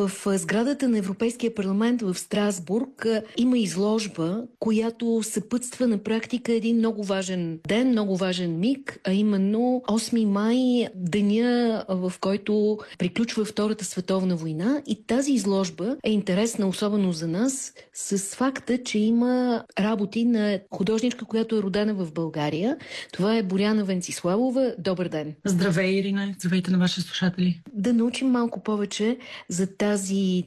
В сградата на Европейския парламент в Страсбург има изложба, която съпътства на практика един много важен ден, много важен миг, а именно 8 май, деня в който приключва Втората световна война. И тази изложба е интересна особено за нас с факта, че има работи на художничка, която е родена в България. Това е Боряна Венциславова. Добър ден! Здравей, Ирина! Здравейте на вашите слушатели! Да научим малко повече за тази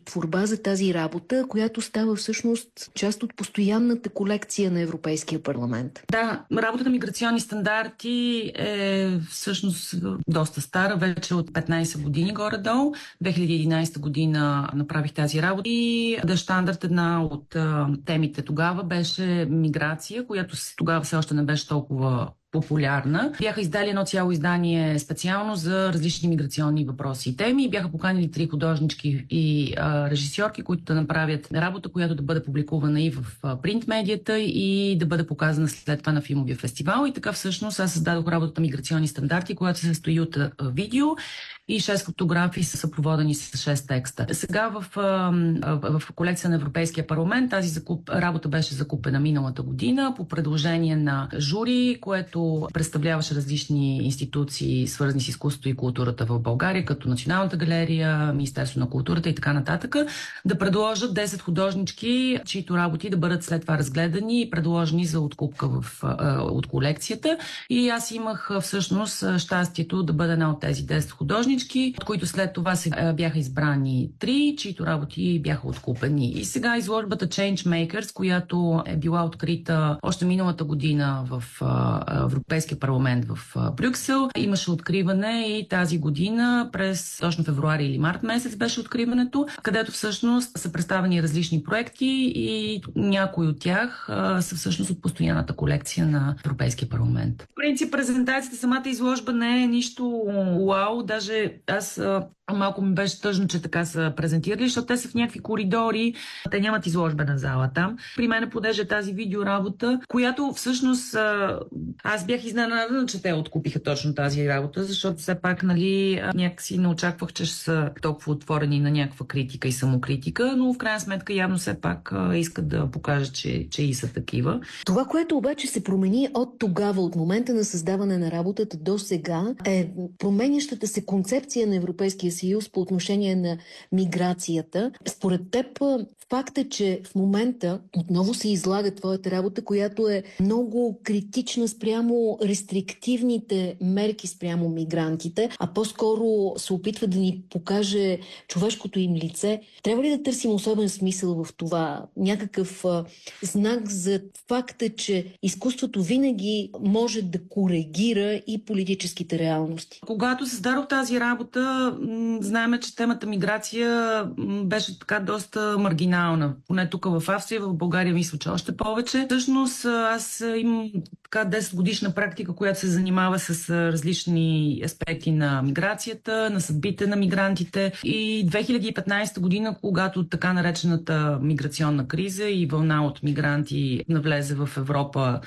творба, за тази работа, която става всъщност част от постоянната колекция на Европейския парламент. Да, работата миграционни стандарти е всъщност доста стара, вече от 15 години горе-долу. 2011 година направих тази работа и да стандарт една от темите тогава беше миграция, която тогава все още не беше толкова популярна. Бяха издали едно цяло издание специално за различни миграционни въпроси и теми. Бяха поканили три художнички и а, режисьорки, които да направят работа, която да бъде публикувана и в принт медията и да бъде показана след това на филмовия фестивал. И така всъщност аз създадох работата Миграционни стандарти, която се състои от а, видео и 6 фотографии са съпроводени с 6 текста. Сега в, в, колекция на Европейския парламент тази закуп, работа беше закупена миналата година по предложение на жури, което представляваше различни институции, свързани с изкуството и културата в България, като Националната галерия, Министерство на културата и така нататък, да предложат 10 художнички, чието работи да бъдат след това разгледани и предложени за откупка в, от колекцията. И аз имах всъщност щастието да бъда една от тези 10 художници художнички, от които след това се бяха избрани три, чието работи бяха откупени. И сега изложбата Changemakers, която е била открита още миналата година в Европейския парламент в Брюксел. Имаше откриване и тази година през точно февруари или март месец беше откриването, където всъщност са представени различни проекти и някои от тях са всъщност от постоянната колекция на Европейския парламент. В принцип презентацията, самата изложба не е нищо вау, даже аз малко ми беше тъжно, че така са презентирали, защото те са в някакви коридори, те нямат изложбена зала там. При мен понеже тази видеоработа, която всъщност аз бях изненадана, че те откупиха точно тази работа, защото все пак, нали, някакси не очаквах, че ще са толкова отворени на някаква критика и самокритика, но в крайна сметка явно все пак искат да покажат, че, че и са такива. Това, което обаче се промени от тогава, от момента на създаване на работата до сега, е променящата се концепция на Европейския съюз по отношение на миграцията. Според теб факт е, че в момента отново се излага твоята работа, която е много критична спрямо рестриктивните мерки спрямо мигрантите, а по-скоро се опитва да ни покаже човешкото им лице. Трябва ли да търсим особен смисъл в това? Някакъв а, знак за факта, че изкуството винаги може да коригира и политическите реалности. Когато създадох тази работа, знаеме, че темата миграция беше така доста маргинална. Поне тук в Австрия, в България мисля, че още повече. Всъщност аз имам така 10 годишна практика, която се занимава с различни аспекти на миграцията, на съдбите на мигрантите. И 2015 година, когато така наречената миграционна криза и вълна от мигранти навлезе в Европа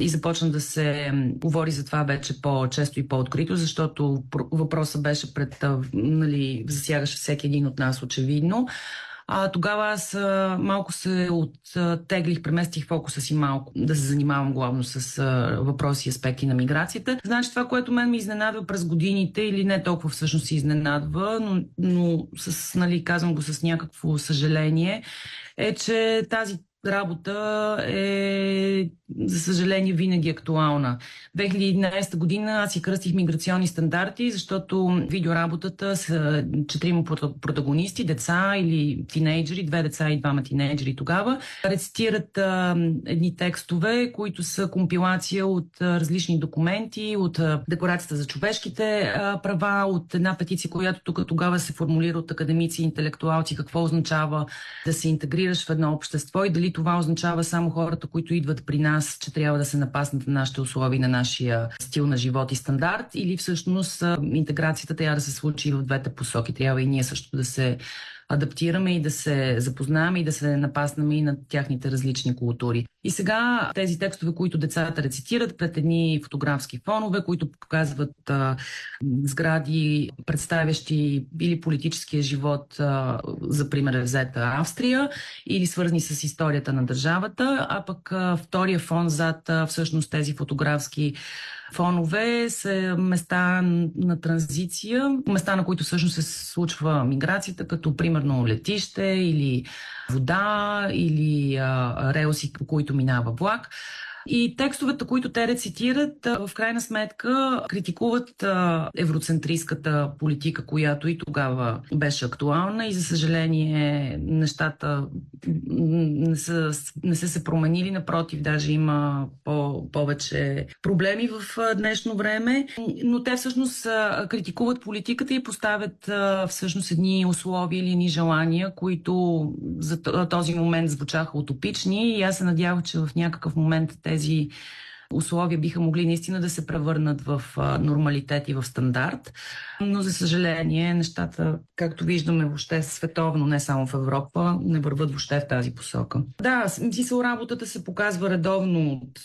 и започна да се говори за това вече по-често и по-открито, защото въпросът беше пред, нали, засягаше всеки един от нас очевидно. А, тогава аз а, малко се оттеглих, преместих фокуса си малко да се занимавам главно с а, въпроси и аспекти на миграцията. Значи това, което мен ми изненадва през годините, или не толкова всъщност се изненадва, но, но с, нали, казвам го с някакво съжаление, е, че тази работа е, за съжаление, винаги актуална. 2011 година аз си кръстих миграционни стандарти, защото видеоработата са четирима протагонисти, деца или тинейджери, две деца и двама тинейджери тогава, рецитират а, едни текстове, които са компилация от а, различни документи, от а, Декларацията за човешките а, права, от една петиция, която тук тогава се формулира от академици и интелектуалци, какво означава да се интегрираш в едно общество и дали това означава само хората, които идват при нас, че трябва да се напаснат на нашите условия, на нашия стил на живот и стандарт, или всъщност интеграцията трябва да се случи в двете посоки. Трябва и ние също да се адаптираме и да се запознаваме и да се напаснаме и на тяхните различни култури. И сега тези текстове, които децата рецитират пред едни фотографски фонове, които показват а, сгради, представящи или политическия живот, а, за пример е взета Австрия, или свързани с историята на държавата, а пък а, втория фон зад а, всъщност тези фотографски фонове са места на транзиция, места на които всъщност се случва миграцията, като примерно летище или вода или а, релси, по които минава влак. И текстовете, които те рецитират, в крайна сметка критикуват евроцентристската политика, която и тогава беше актуална. И за съжаление нещата не са, не са се променили, напротив, даже има по, повече проблеми в днешно време, но те всъщност критикуват политиката и поставят всъщност едни условия или едни желания, които за този момент звучаха утопични. И аз се надявах, че в някакъв момент тези условия биха могли наистина да се превърнат в нормалитет и в стандарт. Но, за съжаление, нещата, както виждаме въобще световно, не само в Европа, не върват въобще в тази посока. Да, смисъл работата се показва редовно от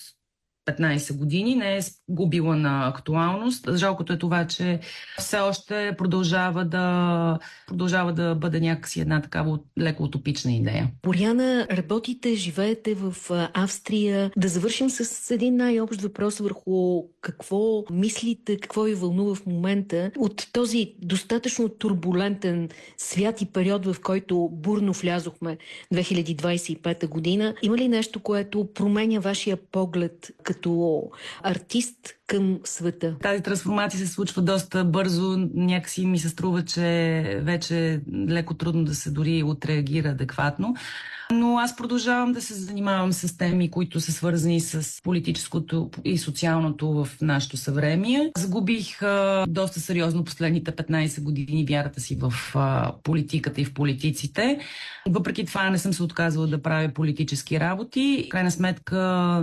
15 години, не е губила на актуалност. Жалкото е това, че все още продължава да, продължава да бъде някакси една такава леко утопична идея. Боряна, работите, живеете в Австрия. Да завършим с един най-общ въпрос върху какво мислите, какво ви вълнува в момента от този достатъчно турбулентен свят и период, в който бурно влязохме 2025 година. Има ли нещо, което променя вашия поглед като артист към света. Тази трансформация се случва доста бързо. Някакси ми се струва, че вече леко трудно да се дори отреагира адекватно. Но аз продължавам да се занимавам с теми, които са свързани с политическото и социалното в нашето съвремие. Загубих а, доста сериозно последните 15 години вярата си в а, политиката и в политиците. Въпреки това не съм се отказвала да правя политически работи. В крайна сметка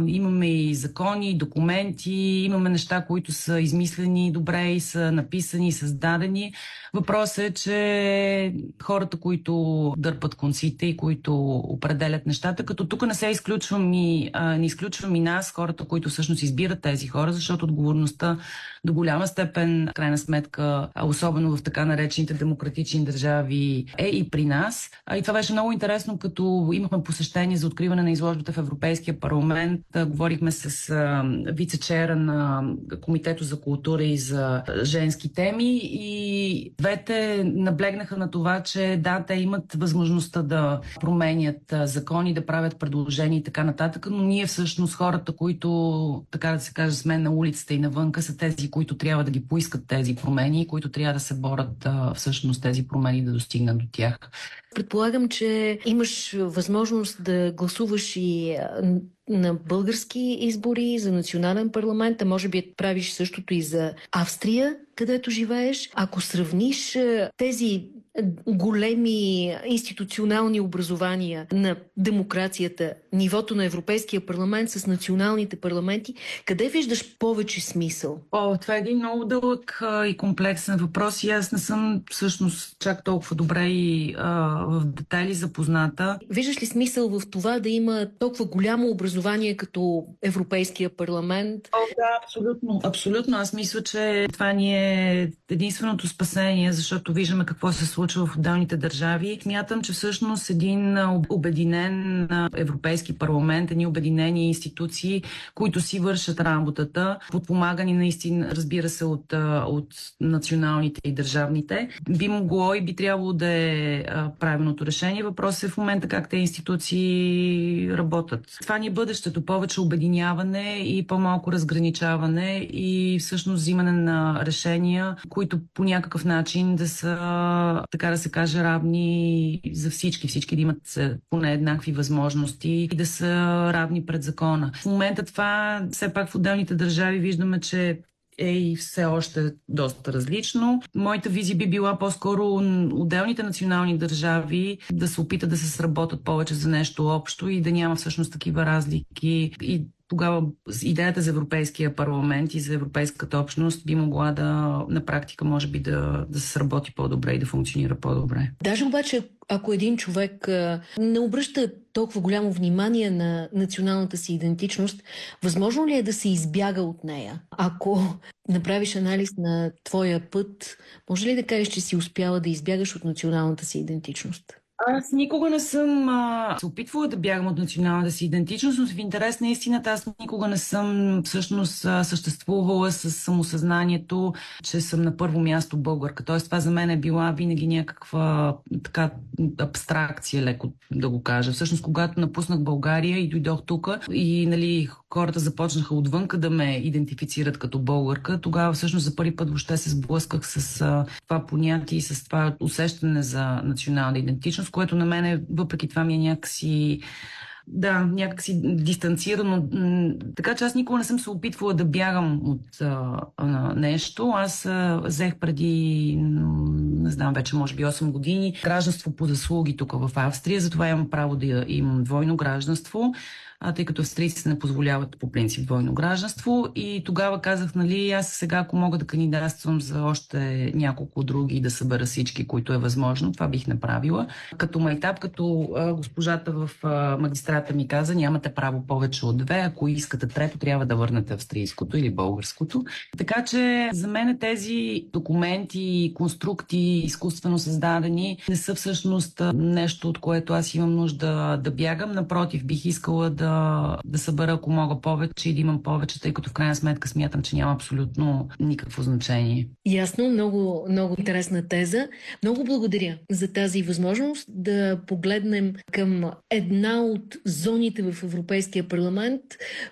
имаме и закони, и документи, имаме неща, които са измислени добре и са написани, и създадени. Въпросът е, че хората, които дърпат конците и които определят нещата, като тук не се изключвам и, а, не изключвам и нас, хората, които всъщност избират тези хора, защото отговорността до голяма степен, крайна сметка, особено в така наречените демократични държави, е и при нас. А, и това беше много интересно, като имахме посещение за откриване на изложбата в Европейския парламент. Говорихме с а, вице-чера на Комитето за култура и за женски теми и двете наблегнаха на това, че да, те имат възможността да променят закони, да правят предложения и така нататък, но ние всъщност хората, които, така да се каже, сме на улицата и навънка, са тези, които трябва да ги поискат тези промени и които трябва да се борят всъщност тези промени да достигнат до тях. Предполагам, че имаш възможност да гласуваш и на български избори, за национален парламент, а може би правиш същото и за Австрия, където живееш. Ако сравниш тези големи институционални образования на демокрацията, нивото на Европейския парламент с националните парламенти, къде виждаш повече смисъл? О, това е един много дълъг а, и комплексен въпрос и аз не съм всъщност чак толкова добре и а, в детайли запозната. Виждаш ли смисъл в това да има толкова голямо образование като Европейския парламент? О, да, абсолютно. Абсолютно. Аз мисля, че това ни е единственото спасение, защото виждаме какво се случва в отделните държави. Смятам, че всъщност един обединен Европейски парламент, едни обединени институции, които си вършат работата, подпомагани наистина, разбира се, от, от националните и държавните, би могло и би трябвало да е правилното решение. Въпросът е в момента как те институции работят. Това ни е бъдещето. Повече обединяване и по-малко разграничаване и всъщност взимане на решения, които по някакъв начин да са така да се каже, равни за всички. Всички да имат е, поне еднакви възможности и да са равни пред закона. В момента това, все пак в отделните държави виждаме, че е и все още доста различно. Моята визия би била по-скоро отделните национални държави да се опитат да се сработят повече за нещо общо и да няма всъщност такива разлики и тогава идеята за Европейския парламент и за Европейската общност би могла да на практика може би да, да се сработи по-добре и да функционира по-добре. Даже обаче, ако един човек не обръща толкова голямо внимание на националната си идентичност, възможно ли е да се избяга от нея? Ако направиш анализ на твоя път, може ли да кажеш, че си успяла да избягаш от националната си идентичност? Аз никога не съм а, се опитвала да бягам от националната си идентичност, но в интерес на истината аз никога не съм всъщност съществувала с самосъзнанието, че съм на първо място българка. Тоест това за мен е била винаги някаква така абстракция, леко да го кажа. Всъщност когато напуснах България и дойдох тук и нали, хората започнаха отвънка да ме идентифицират като българка, тогава всъщност за първи път въобще се сблъсках с а, това понятие и с това усещане за национална идентичност, което на мен въпреки това ми е някакси да, някакси дистанцирано. Така че аз никога не съм се опитвала да бягам от а, нещо. Аз а, взех преди, не знам, вече може би 8 години гражданство по заслуги тук в Австрия, затова имам право да имам двойно гражданство а, тъй като австрийците не позволяват по принцип двойно гражданство. И тогава казах, нали, аз сега, ако мога да кандидатствам за още няколко други да събера всички, които е възможно, това бих направила. Като майтап, като а, госпожата в а, магистрата ми каза, нямате право повече от две, ако искате трето, трябва да върнете австрийското или българското. Така че за мен тези документи, конструкти, изкуствено създадени, не са всъщност нещо, от което аз имам нужда да бягам. Напротив, бих искала да да събера, ако мога повече и да имам повече, тъй като в крайна сметка смятам, че няма абсолютно никакво значение. Ясно, много, много интересна теза. Много благодаря за тази възможност да погледнем към една от зоните в Европейския парламент,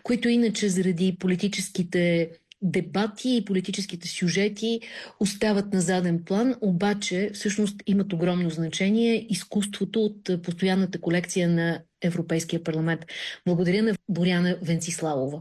които иначе заради политическите дебати и политическите сюжети остават на заден план, обаче всъщност имат огромно значение изкуството от постоянната колекция на Европейския парламент. Благодаря на Боряна Венциславова.